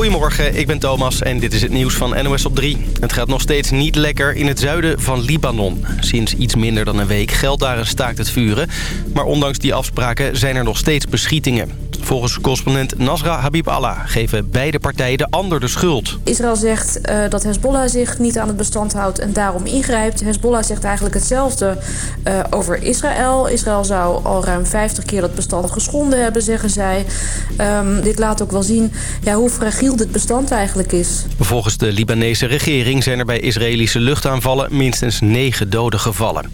Goedemorgen, ik ben Thomas en dit is het nieuws van NOS op 3. Het gaat nog steeds niet lekker in het zuiden van Libanon. Sinds iets minder dan een week geldt daar een staakt het vuren. Maar ondanks die afspraken zijn er nog steeds beschietingen. Volgens correspondent Nasra Habib Allah geven beide partijen de ander de schuld. Israël zegt uh, dat Hezbollah zich niet aan het bestand houdt en daarom ingrijpt. Hezbollah zegt eigenlijk hetzelfde uh, over Israël. Israël zou al ruim 50 keer dat bestand geschonden hebben, zeggen zij. Um, dit laat ook wel zien ja, hoe fragiel dit bestand eigenlijk is. Volgens de Libanese regering zijn er bij Israëlische luchtaanvallen minstens negen doden gevallen.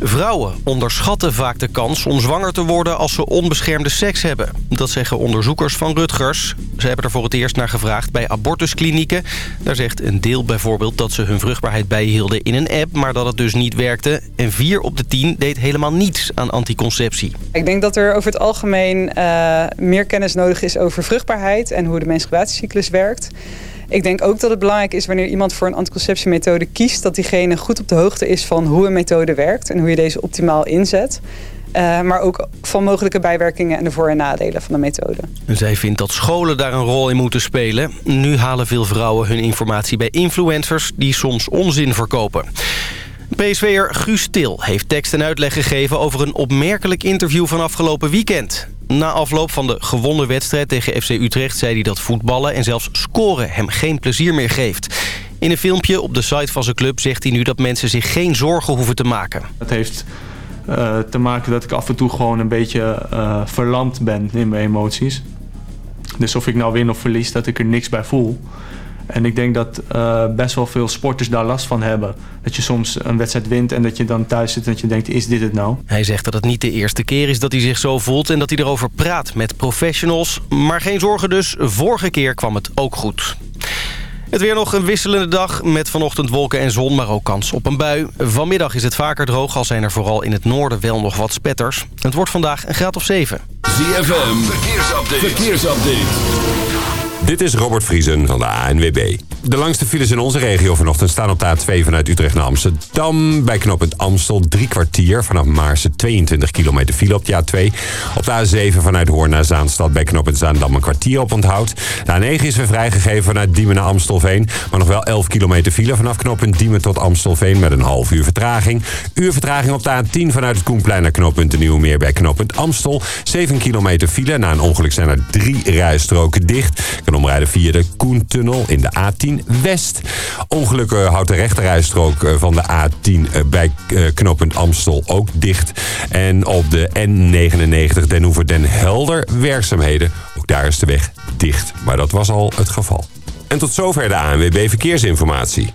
Vrouwen onderschatten vaak de kans om zwanger te worden als ze onbeschermde seks hebben. Dat zeggen onderzoekers van Rutgers. Ze hebben er voor het eerst naar gevraagd bij abortusklinieken. Daar zegt een deel bijvoorbeeld dat ze hun vruchtbaarheid bijhielden in een app... maar dat het dus niet werkte. En vier op de tien deed helemaal niets aan anticonceptie. Ik denk dat er over het algemeen uh, meer kennis nodig is over vruchtbaarheid... en hoe de menstruatiecyclus werkt... Ik denk ook dat het belangrijk is wanneer iemand voor een anticonceptiemethode kiest... dat diegene goed op de hoogte is van hoe een methode werkt... en hoe je deze optimaal inzet. Uh, maar ook van mogelijke bijwerkingen en de voor- en nadelen van de methode. Zij vindt dat scholen daar een rol in moeten spelen. Nu halen veel vrouwen hun informatie bij influencers die soms onzin verkopen. PSV'er Guus Til heeft tekst en uitleg gegeven over een opmerkelijk interview van afgelopen weekend. Na afloop van de gewonnen wedstrijd tegen FC Utrecht zei hij dat voetballen en zelfs scoren hem geen plezier meer geeft. In een filmpje op de site van zijn club zegt hij nu dat mensen zich geen zorgen hoeven te maken. Het heeft uh, te maken dat ik af en toe gewoon een beetje uh, verlamd ben in mijn emoties. Dus of ik nou win of verlies, dat ik er niks bij voel. En ik denk dat uh, best wel veel sporters daar last van hebben. Dat je soms een wedstrijd wint en dat je dan thuis zit en dat je denkt, is dit het nou? Hij zegt dat het niet de eerste keer is dat hij zich zo voelt... en dat hij erover praat met professionals. Maar geen zorgen dus, vorige keer kwam het ook goed. Het weer nog een wisselende dag met vanochtend wolken en zon, maar ook kans op een bui. Vanmiddag is het vaker droog, al zijn er vooral in het noorden wel nog wat spetters. Het wordt vandaag een graad of 7. ZFM, verkeersupdate. verkeersupdate. Dit is Robert Vriesen van de ANWB. De langste files in onze regio vanochtend staan op de A2 vanuit Utrecht naar Amsterdam. Bij knooppunt Amstel drie kwartier. Vanaf Maarsen 22 kilometer file op de A2. Op de A7 vanuit Hoorn naar Zaanstad bij knooppunt Zaandam een kwartier op onthoud. De A9 is weer vrijgegeven vanuit Diemen naar Amstelveen. Maar nog wel 11 kilometer file vanaf knooppunt Diemen tot Amstelveen met een half uur vertraging. Uur vertraging op de A10 vanuit het Koenplein naar knooppunt de Nieuwmeer bij knooppunt Amstel. 7 kilometer file. Na een ongeluk zijn er drie rijstroken dicht. Omrijden via de Koentunnel in de A10 West. Ongeluk houdt de rechterrijstrook eh, van de A10 eh, bij eh, knooppunt Amstel ook dicht. En op de N99 Den Hoever Den Helder werkzaamheden. Ook daar is de weg dicht. Maar dat was al het geval. En tot zover de ANWB Verkeersinformatie.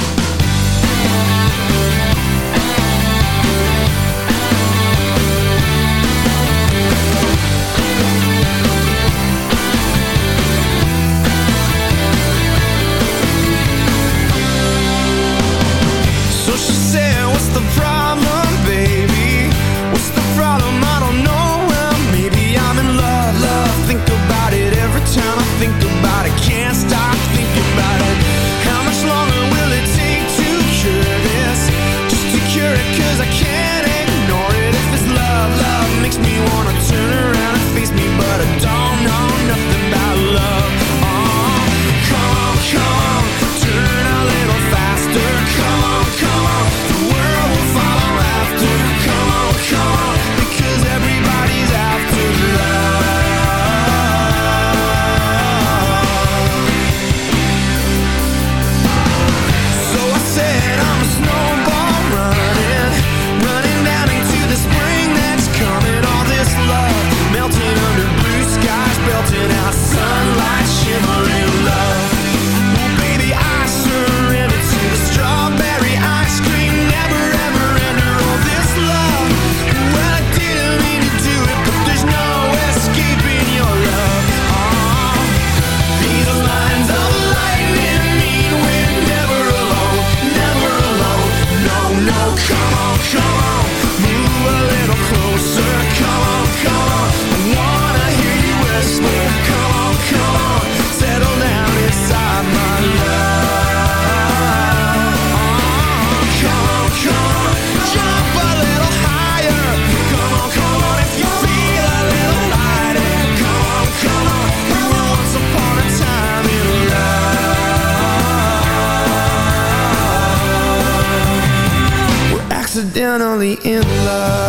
Accidentally in love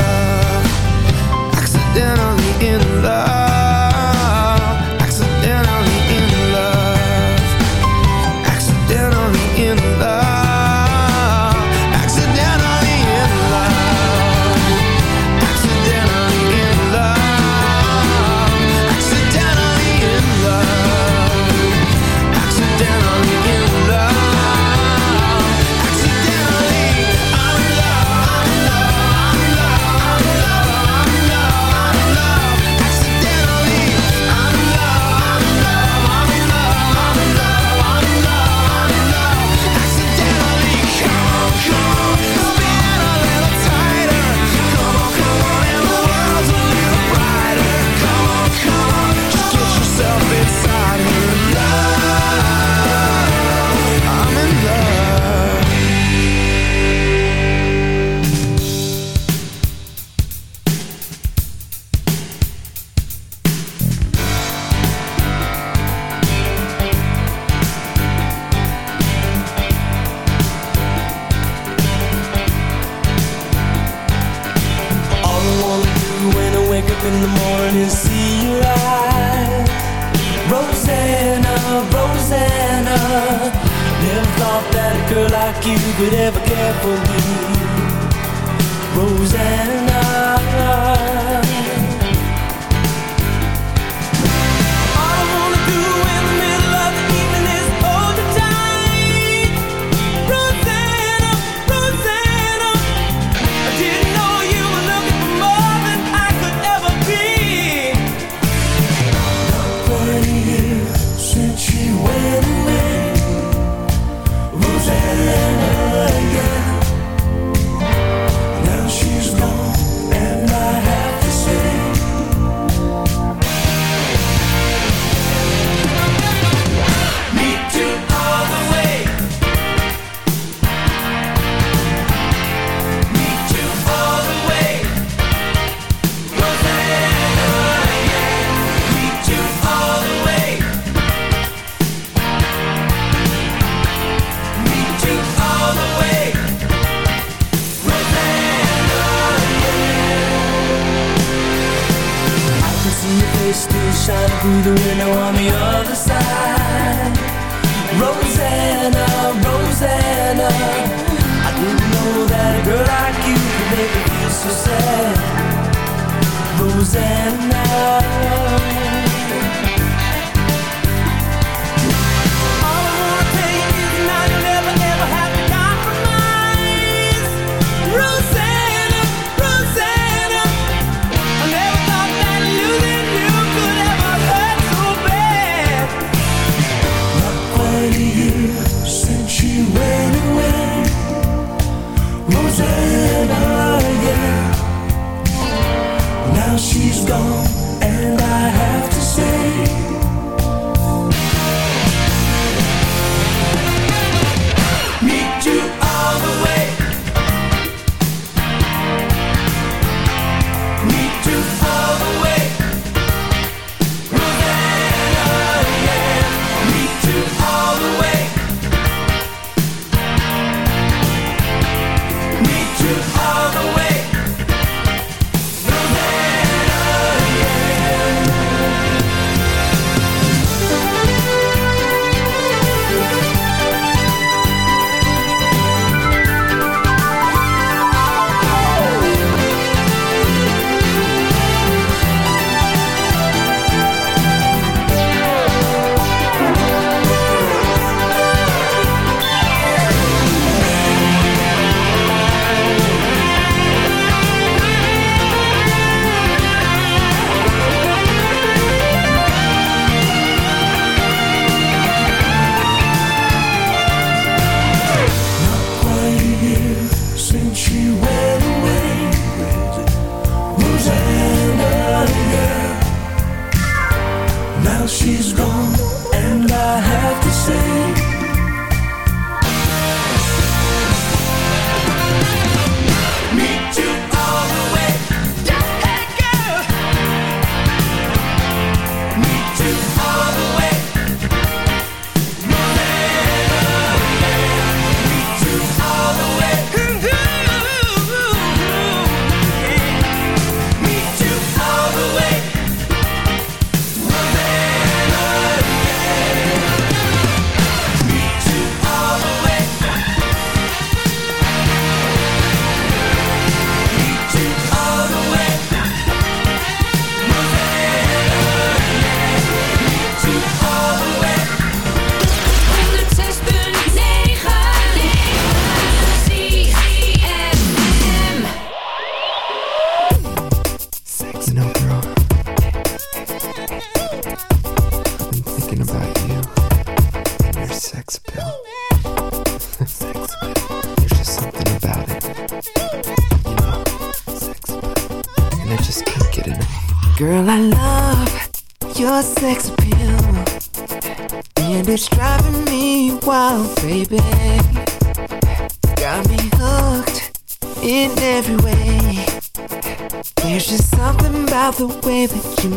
I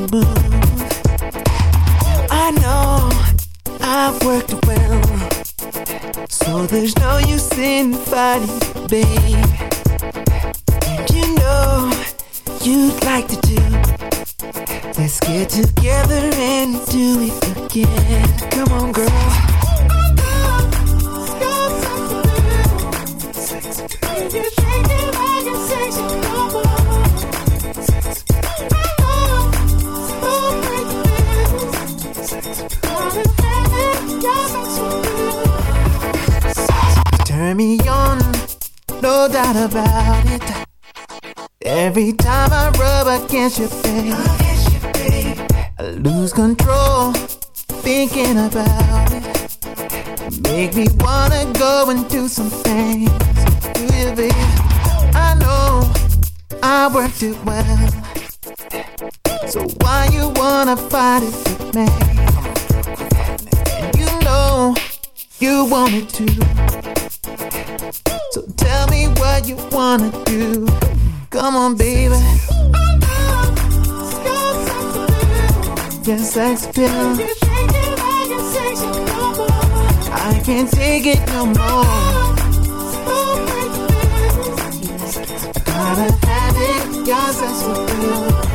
know I've worked well, so there's no use in fighting, babe. this experience. I can't take it no more. I gotta have it, your sex.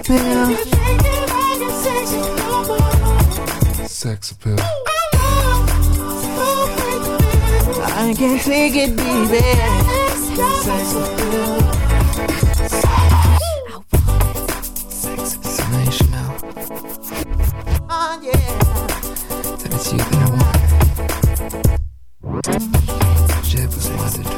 appeal. Sex appeal. I can't take it, baby. Sex appeal. Oh, yeah. That you that I want. Jeb was wanted.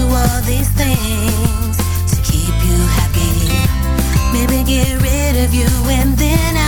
do all these things to keep you happy. Maybe get rid of you and then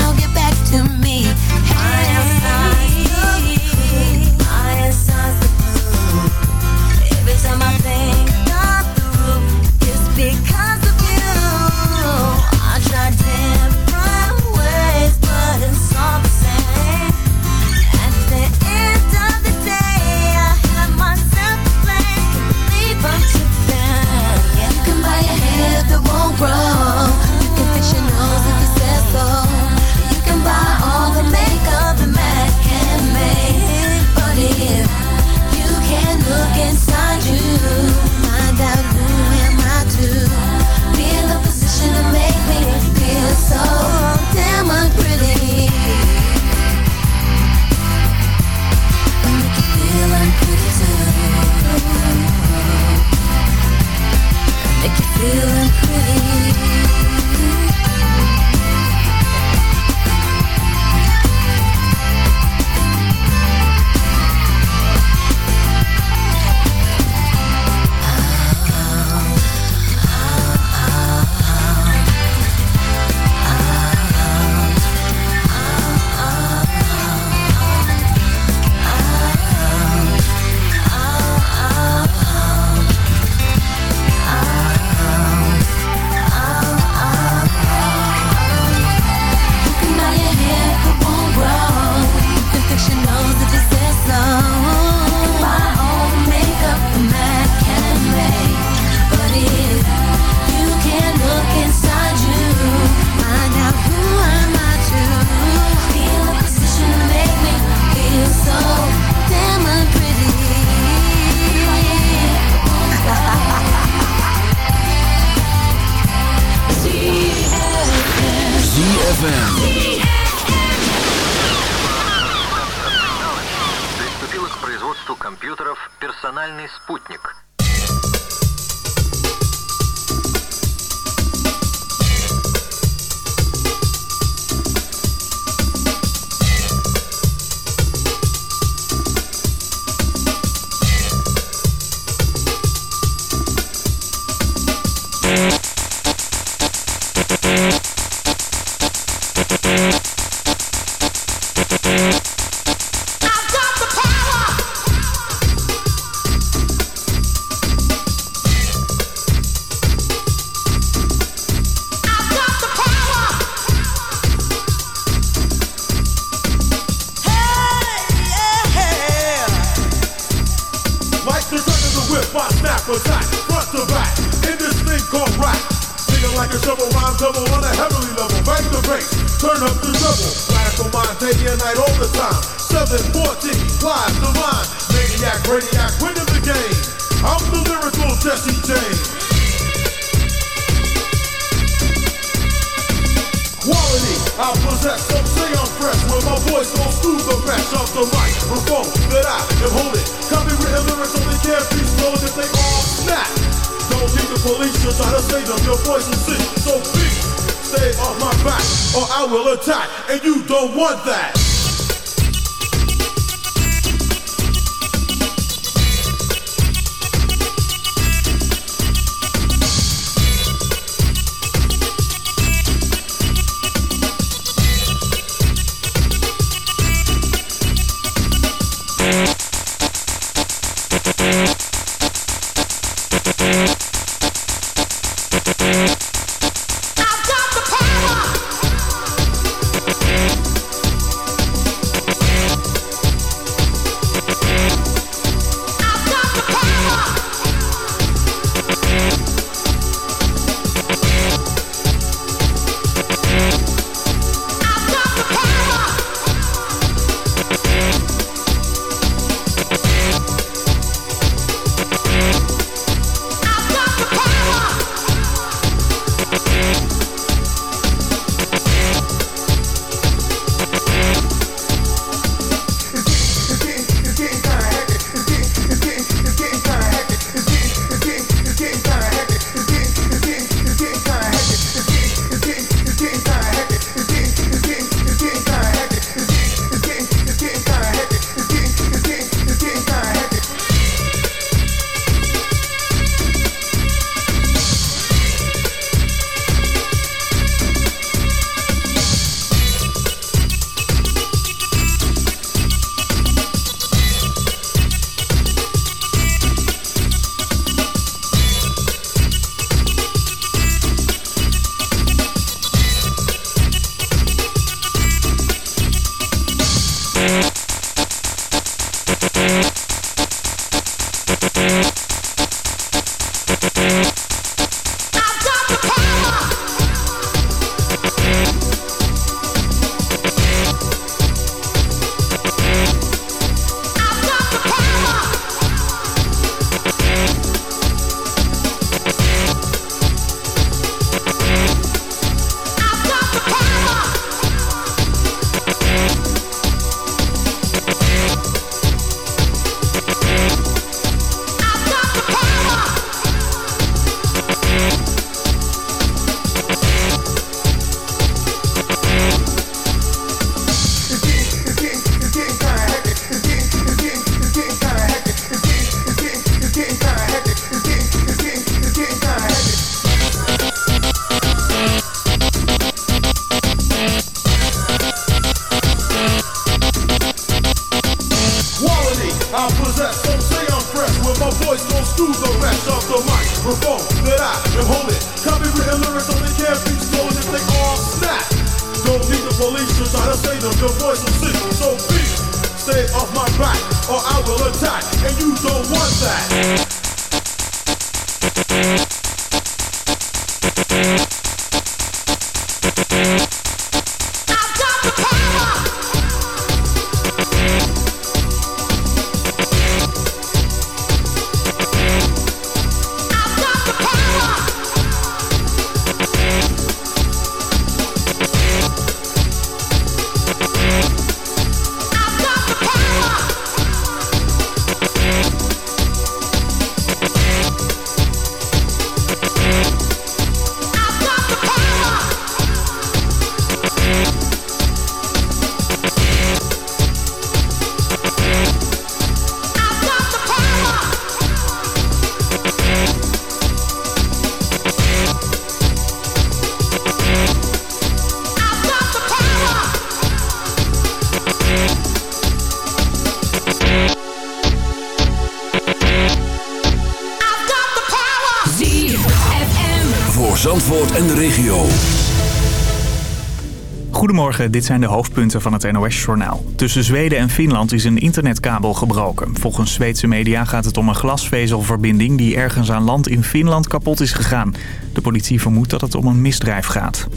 Goedemorgen, dit zijn de hoofdpunten van het NOS-journaal. Tussen Zweden en Finland is een internetkabel gebroken. Volgens Zweedse media gaat het om een glasvezelverbinding... die ergens aan land in Finland kapot is gegaan. De politie vermoedt dat het om een misdrijf gaat.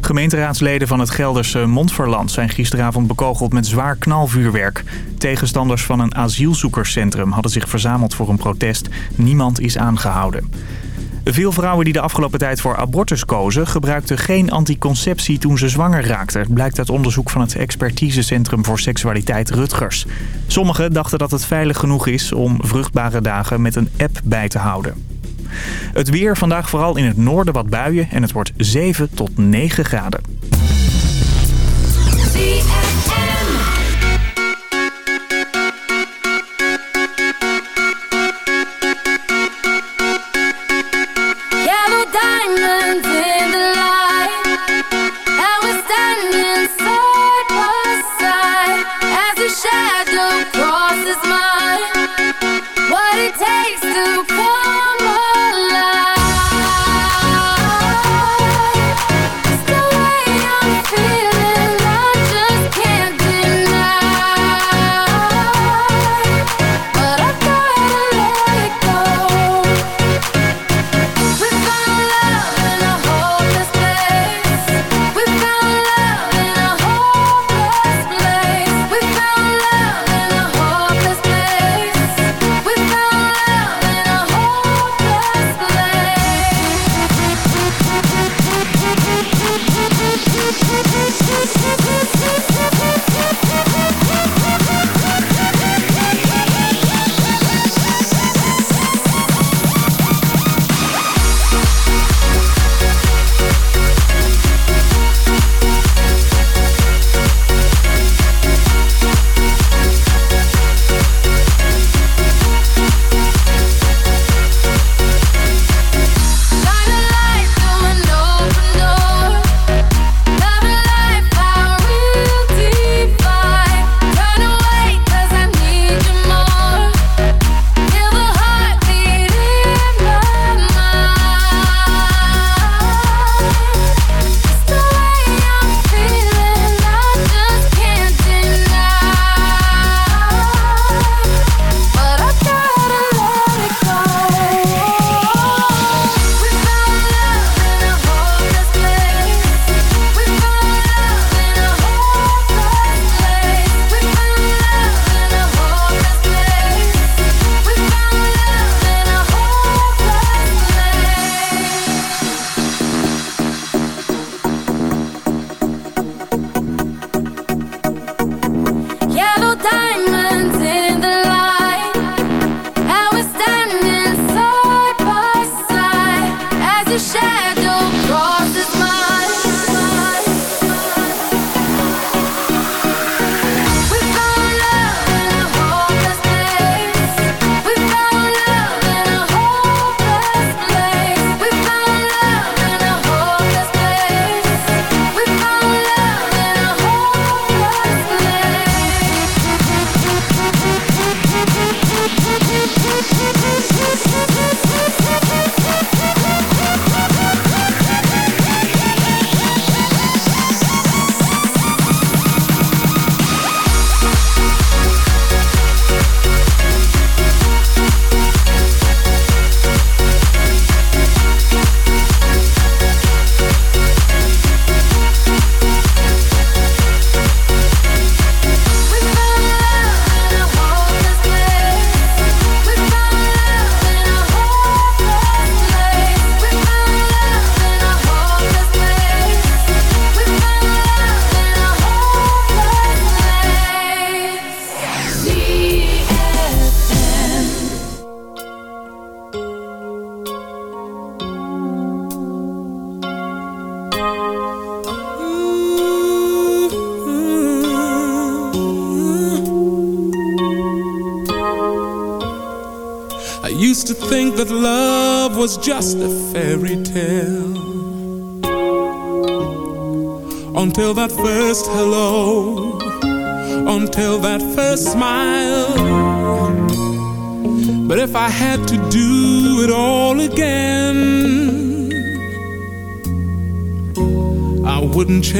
Gemeenteraadsleden van het Gelderse Montferland zijn gisteravond bekogeld met zwaar knalvuurwerk. Tegenstanders van een asielzoekerscentrum hadden zich verzameld voor een protest. Niemand is aangehouden. Veel vrouwen die de afgelopen tijd voor abortus kozen... gebruikten geen anticonceptie toen ze zwanger raakten... blijkt uit onderzoek van het expertisecentrum voor seksualiteit Rutgers. Sommigen dachten dat het veilig genoeg is om vruchtbare dagen met een app bij te houden. Het weer vandaag vooral in het noorden wat buien en het wordt 7 tot 9 graden.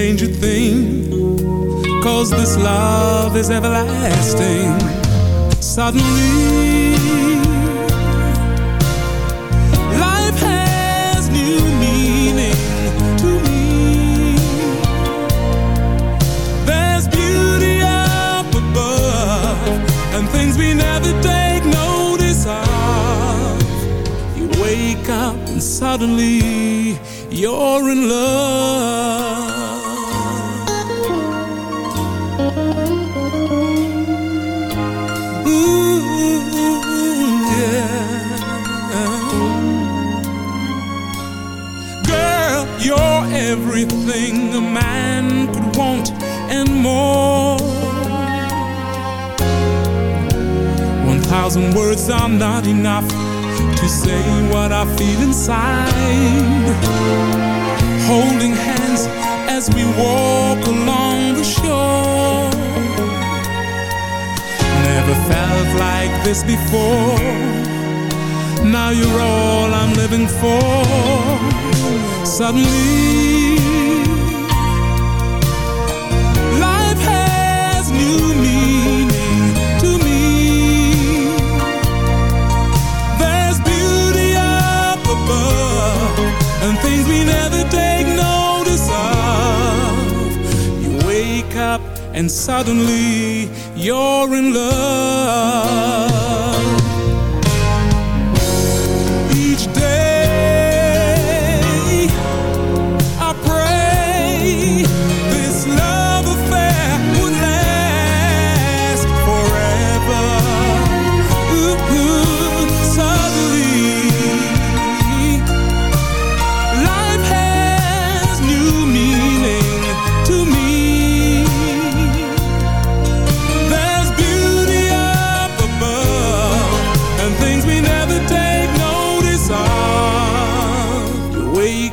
change a thing. Cause this love is everlasting. Suddenly, life has new meaning to me. There's beauty up above, and things we never take notice of. You wake up, and suddenly, you're in love. everything a man could want and more. One thousand words are not enough to say what I feel inside. Holding hands as we walk along the shore. Never felt like this before now you're all I'm living for. Suddenly Life has new meaning to me. There's beauty up above And things we never take notice of. You wake up and suddenly You're in love.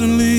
suddenly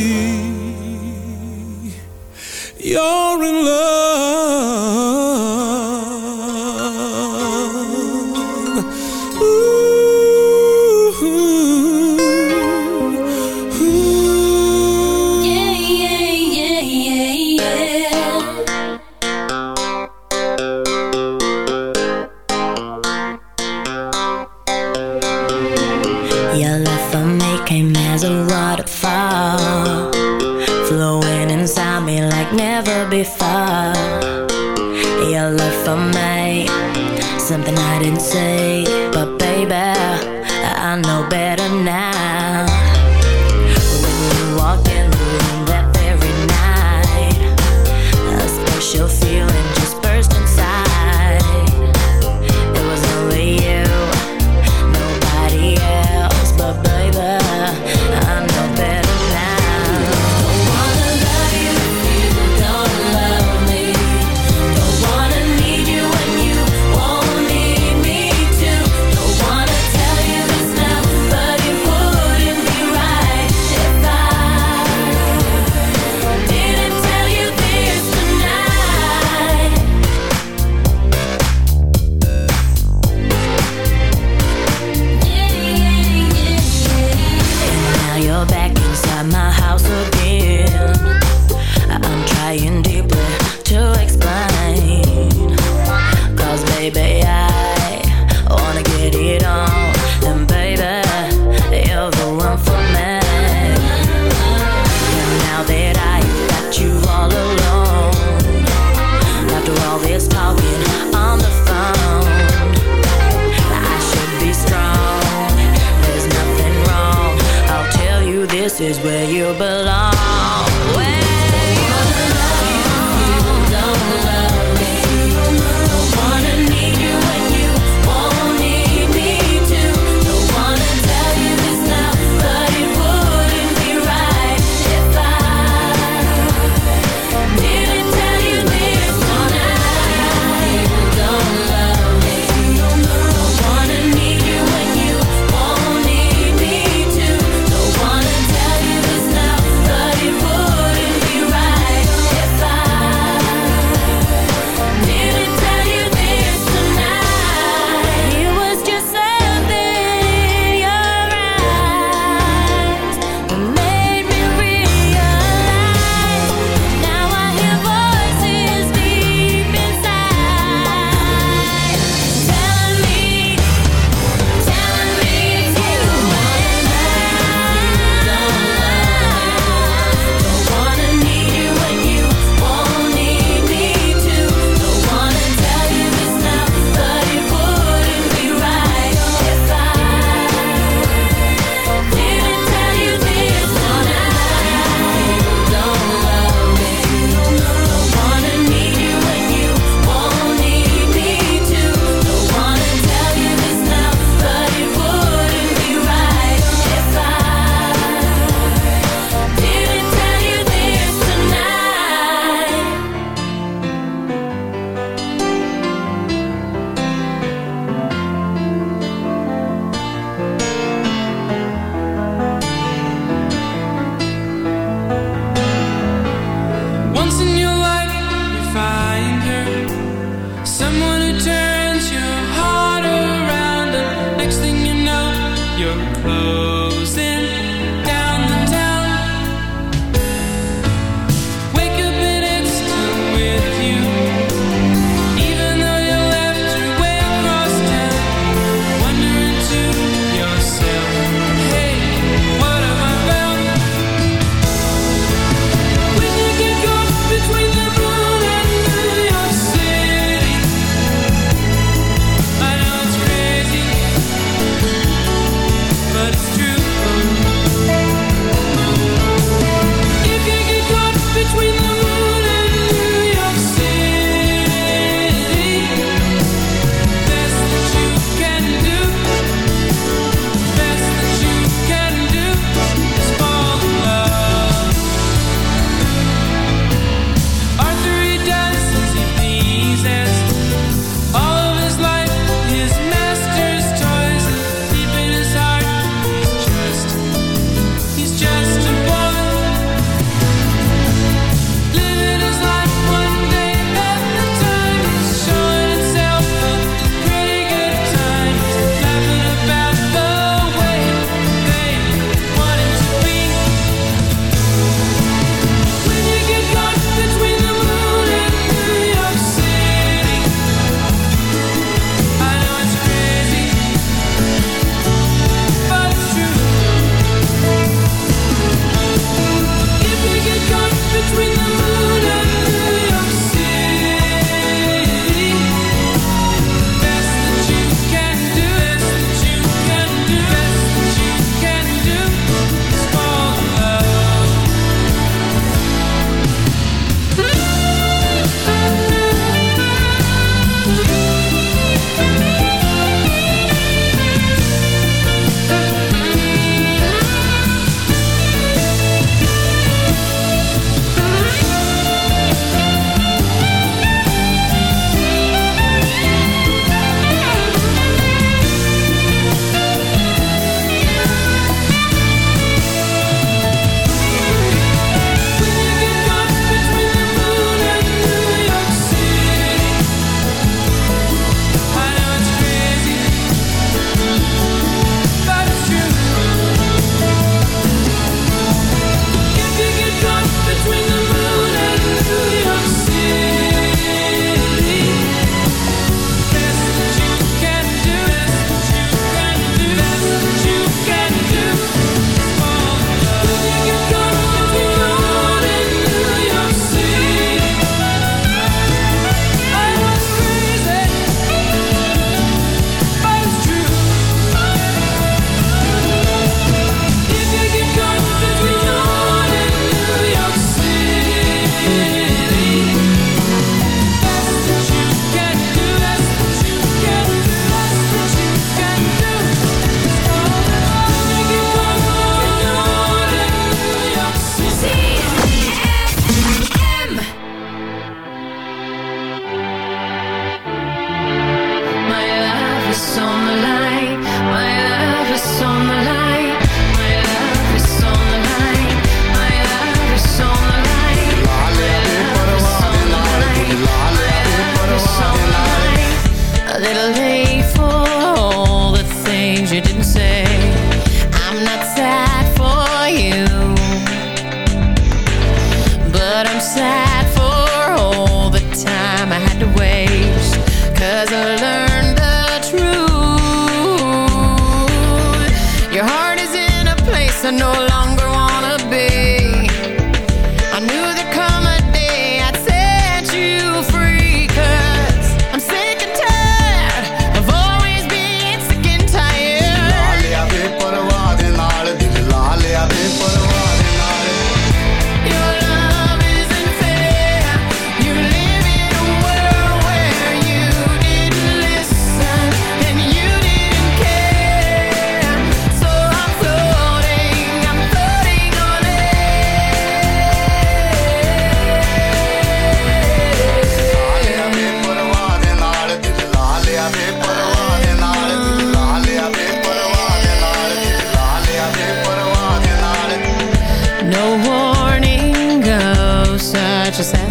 such